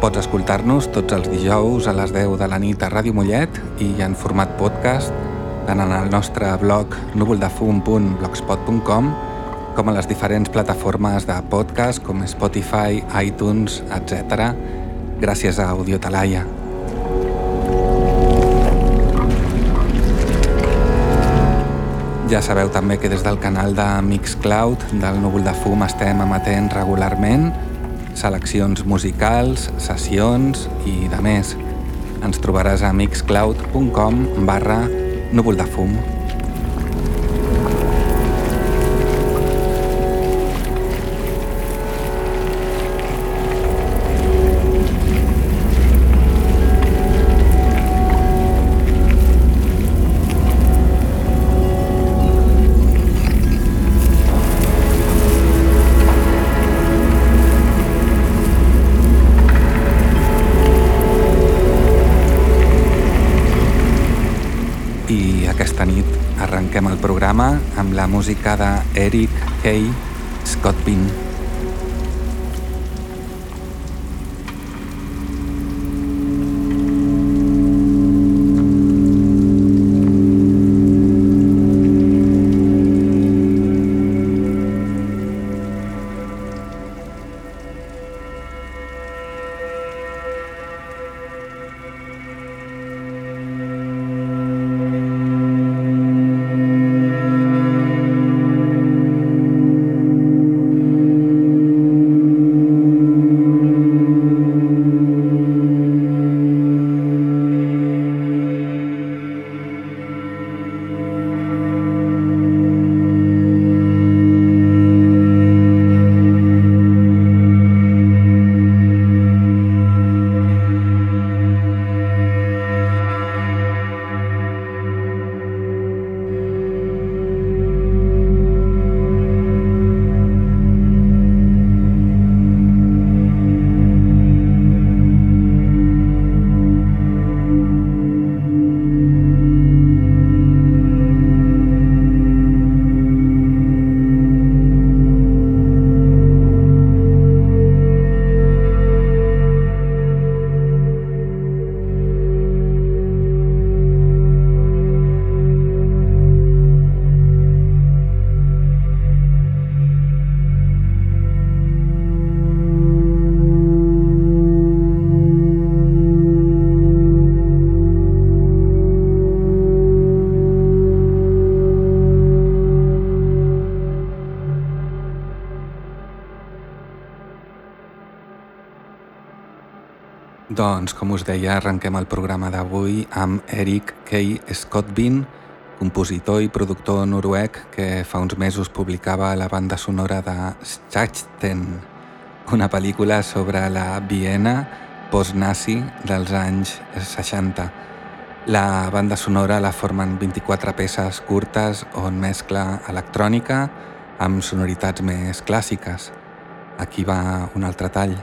Pots escoltar-nos tots els dijous a les 10 de la nit a Ràdio Mollet i en format podcast tant en el nostre blog núvoldefum.blogspot.com com a les diferents plataformes de podcast com Spotify, iTunes, etc. gràcies a Audio Talaia. Ja sabeu també que des del canal de Mixcloud del Núvol de Fum estem emetent regularment seleccions musicals, sessions i de més. Ens trobaràs a mixcloud.com barra núvol de fum. Música d'Eric Kay Scott Doncs, com us deia, arrenquem el programa d'avui amb Eric K. Scottbin, compositor i productor noruec que fa uns mesos publicava la banda sonora de Schachten, una pel·lícula sobre la Viena post-nazi dels anys 60. La banda sonora la formen 24 peces curtes on mescla electrònica amb sonoritats més clàssiques. Aquí va un altre tall.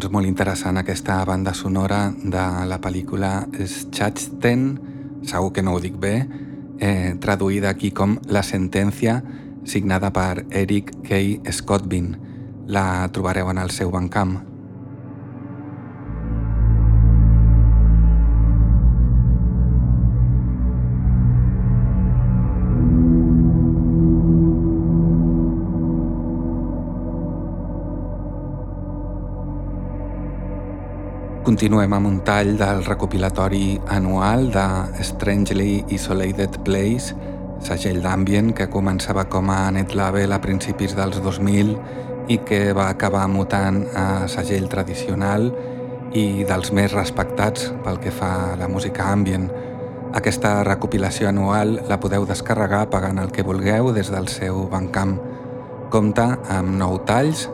Doncs molt interessant aquesta banda sonora de la pel·lícula Schachten, segur que no ho dic bé, eh, traduïda aquí com La sentència, signada per Eric K. Scottbin. La trobareu en el seu bancamp. Continuem amb un tall del recopilatori anual de Strangely Isolated Place, segell d'ambient que començava com a net label a principis dels 2000 i que va acabar mutant a segell tradicional i dels més respectats pel que fa a la música ambient. Aquesta recopilació anual la podeu descarregar pagant el que vulgueu des del seu bancamp. Compta amb nou talls,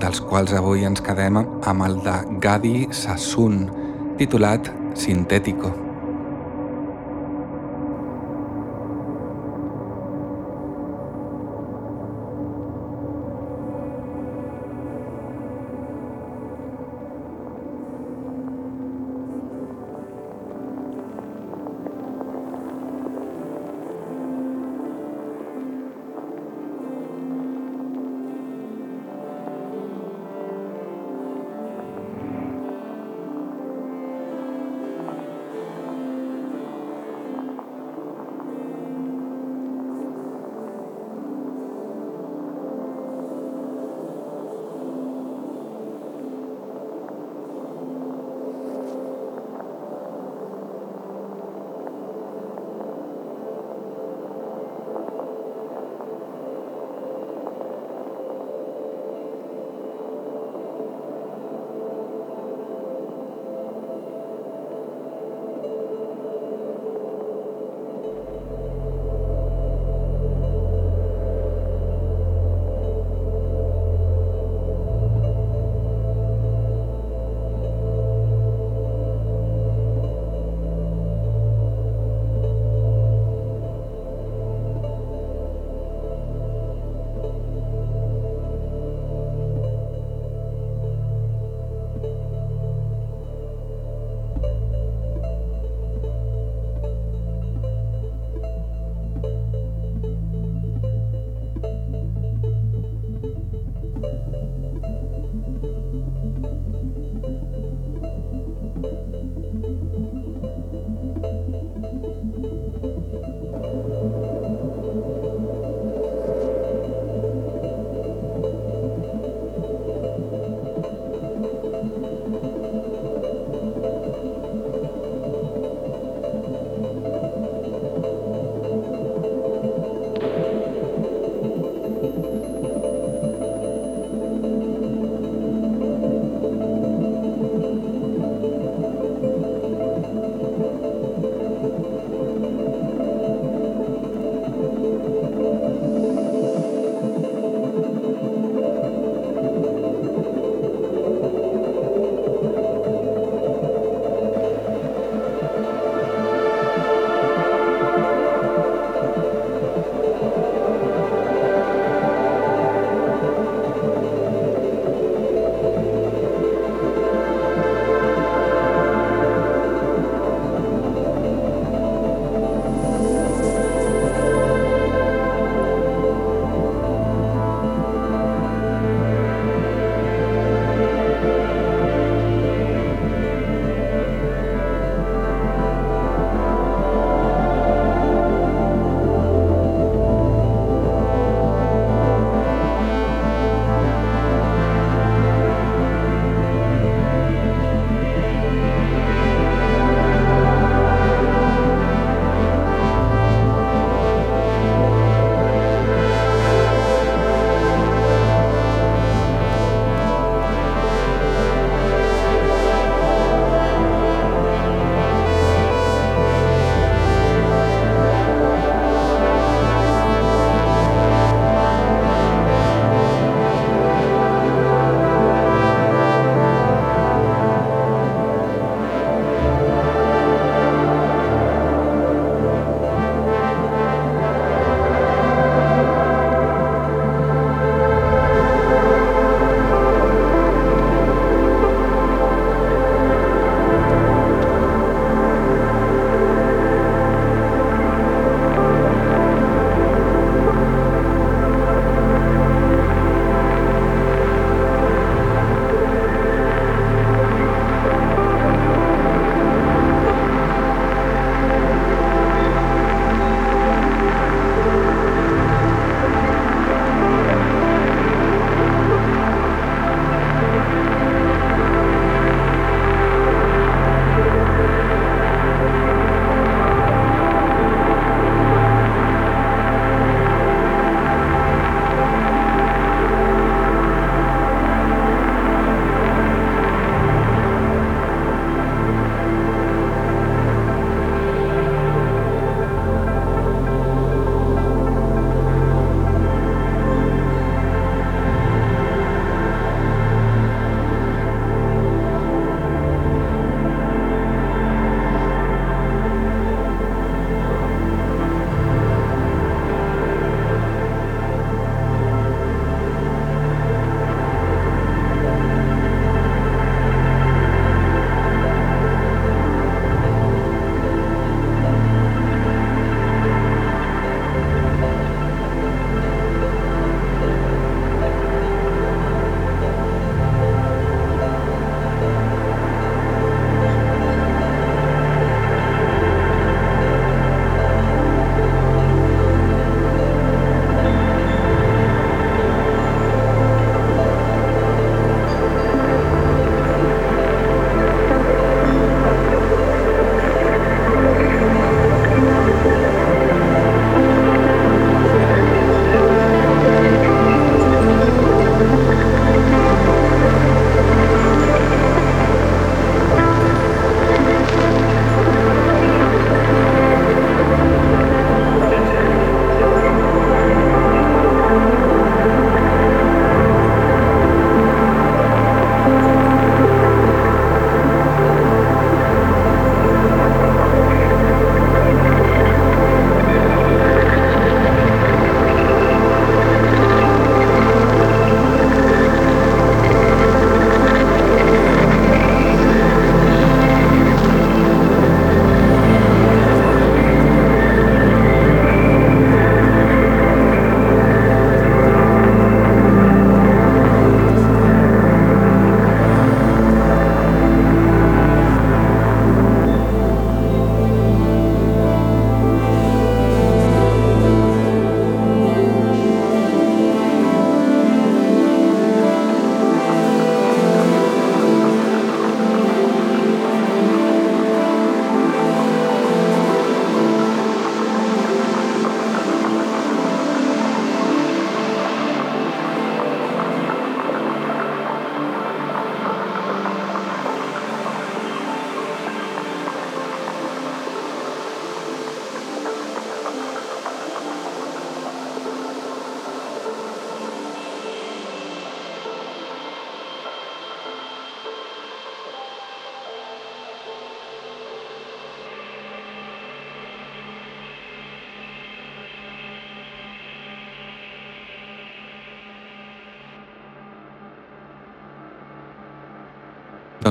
dels quals avui ens quedem amb el de Gadi Sassoon, titulat Sintético.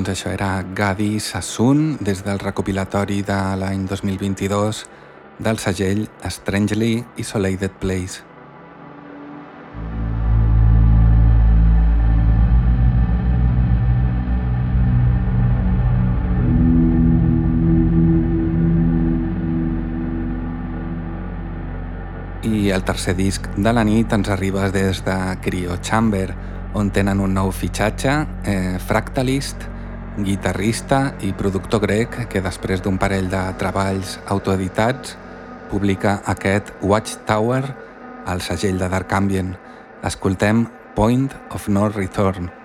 Doncs això era Gadi Sassoon des del recopilatori de l'any 2022 del segell Strangely Isolated Place. I el tercer disc de la nit ens arriba des de Cryo Chamber, on tenen un nou fitxatge, eh, Fractalist, guitarrista i productor grec que després d'un parell de treballs autoeditats publica aquest Watchtower al segell de Dark Ambient. Escoltem Point of No Return.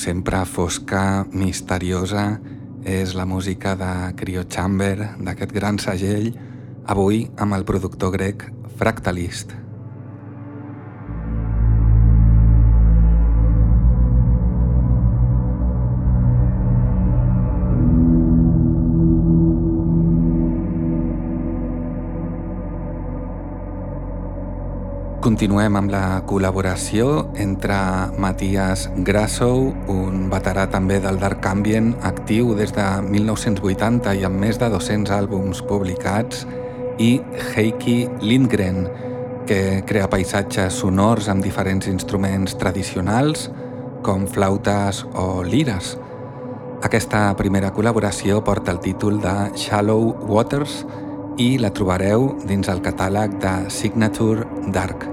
Sempre, fosca, misteriosa, és la música de Cryo Chamber, d'aquest gran segell, avui amb el productor grec Fractalist. Continuem amb la col·laboració entre Matías Grassou, un veterà també del Dark Ambient, actiu des de 1980 i amb més de 200 àlbums publicats, i Heikki Lindgren, que crea paisatges sonors amb diferents instruments tradicionals, com flautes o lires. Aquesta primera col·laboració porta el títol de Shallow Waters i la trobareu dins el catàleg de Signature Dark.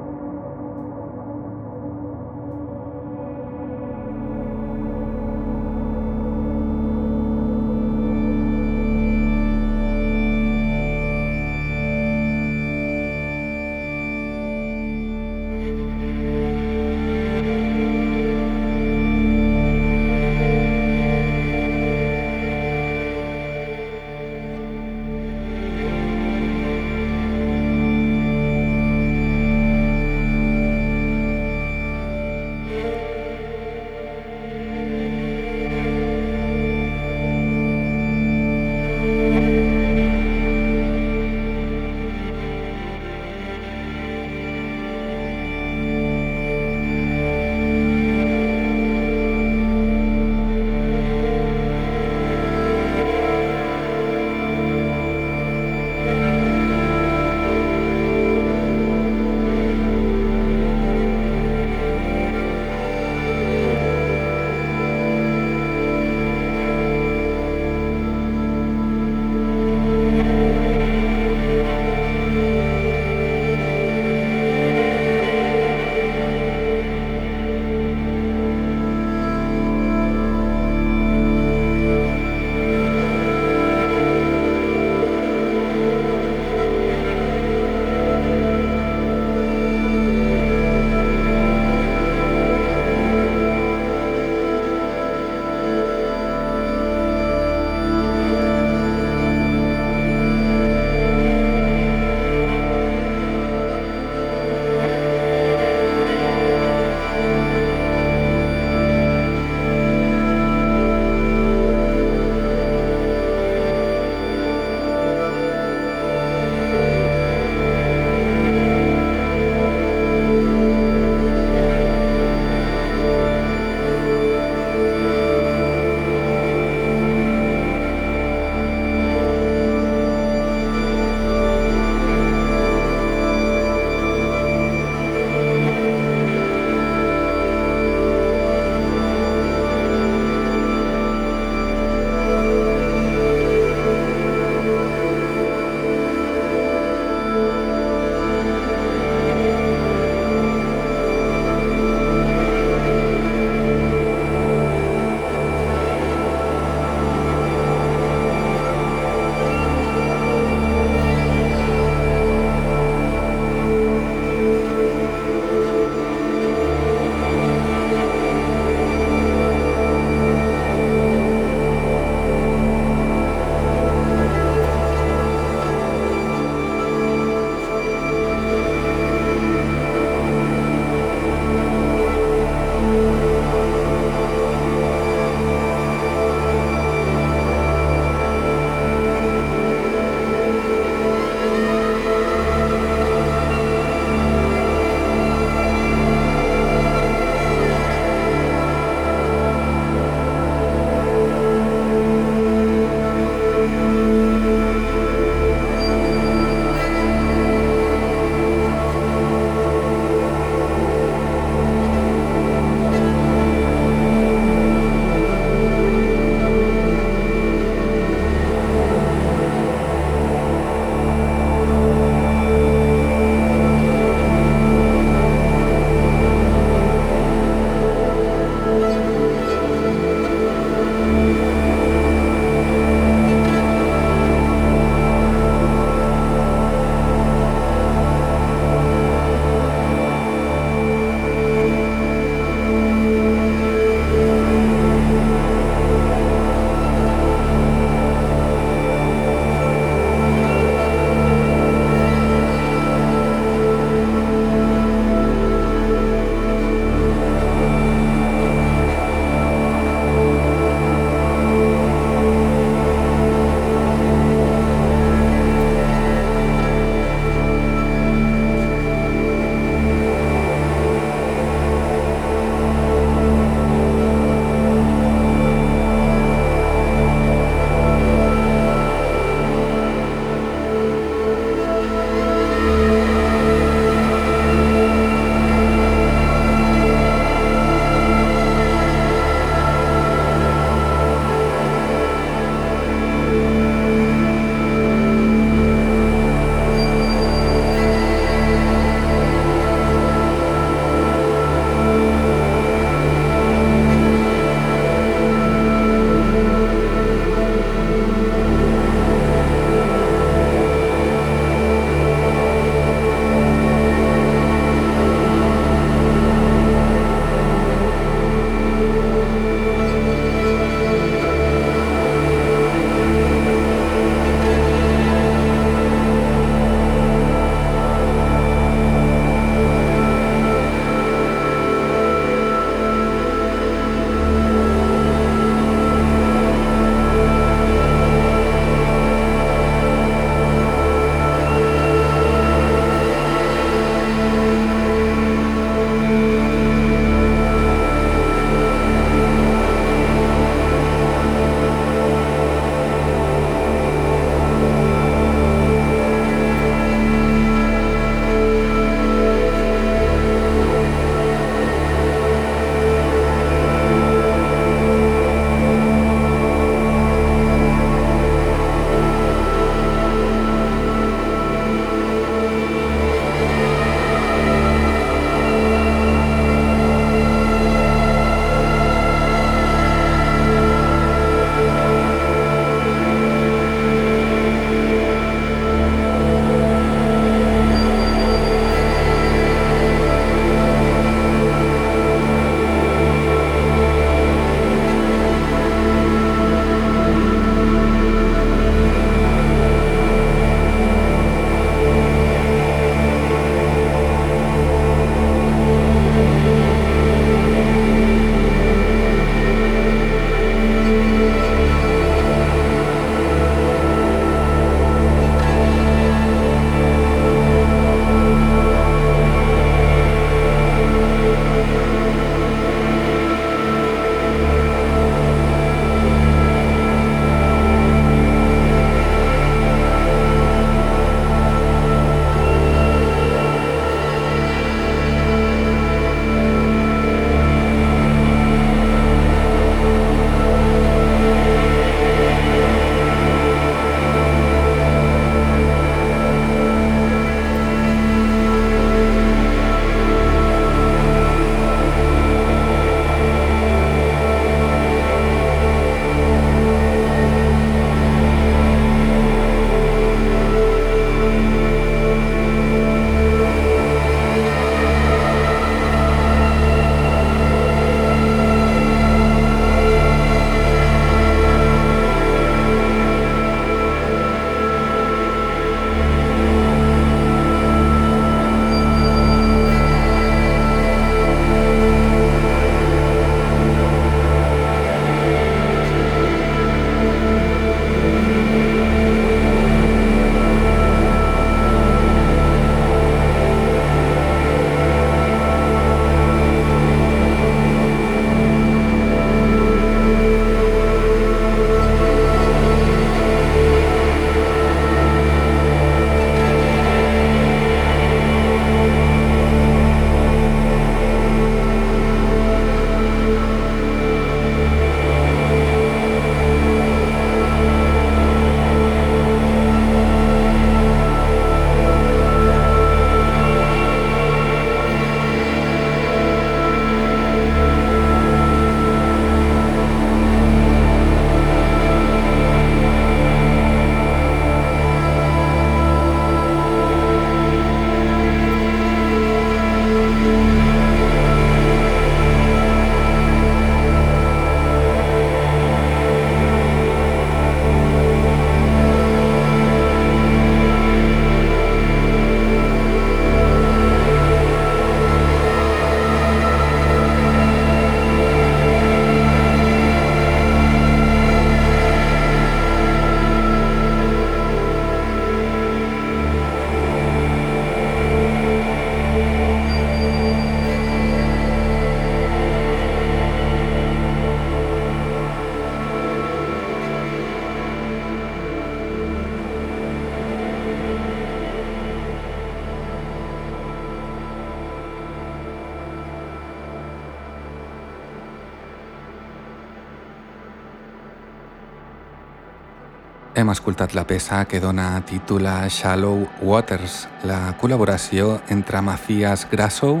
Hem escoltat la peça que dona títol a Shallow Waters, la col·laboració entre Matthias Grassow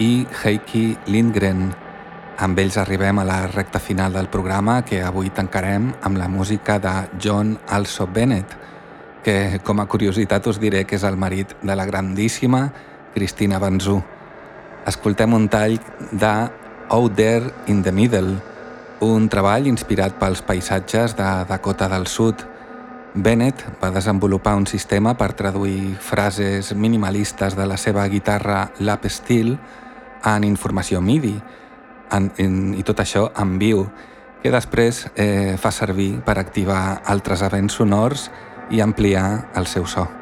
i Heikki Lindgren. Amb ells arribem a la recta final del programa que avui tancarem amb la música de John Alsop Bennett, que com a curiositat us diré que és el marit de la grandíssima Cristina Banzú. Escoltem un tall de Out There in the Middle, un treball inspirat pels paisatges de Dakota del Sud, Bennett va desenvolupar un sistema per traduir frases minimalistes de la seva guitarra lap steel en informació MIDI en, en, i tot això en viu, que després eh, fa servir per activar altres events sonors i ampliar el seu so.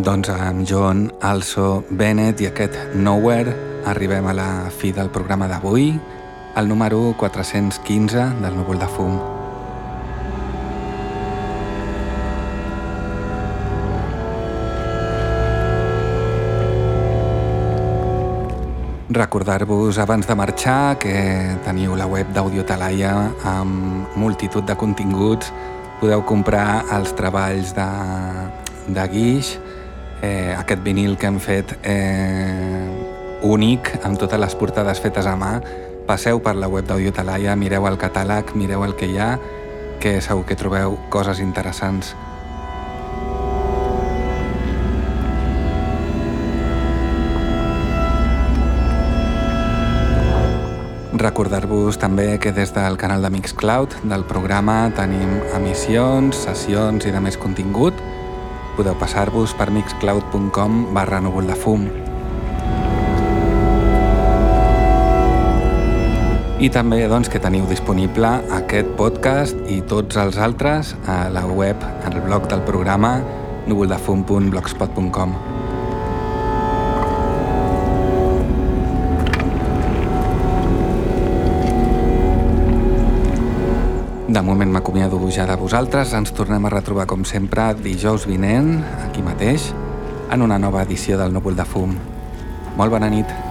Doncs amb John, Also, Bennett i aquest Nowhere arribem a la fi del programa d'avui, el número 415 del núvol de fum. Recordar-vos abans de marxar que teniu la web d'Audio Talaia amb multitud de continguts. Podeu comprar els treballs de, de Guix, eh, aquest vinil que hem fet eh, únic, amb totes les portades fetes a mà. Passeu per la web d'Audio Talaia, mireu el catàleg, mireu el que hi ha, que segur que trobeu coses interessants. Recordar-vos també que des del canal de Mixcloud del programa tenim emissions, sessions i de més contingut. Podeu passar-vos per mixcloud.com barra núvol de fum. I també doncs, que teniu disponible aquest podcast i tots els altres a la web, al blog del programa núvoldefum.blogspot.com. De moment m'acomiado ja de vosaltres. Ens tornem a retrobar, com sempre, dijous vinent, aquí mateix, en una nova edició del Núvol de Fum. Molt bona nit.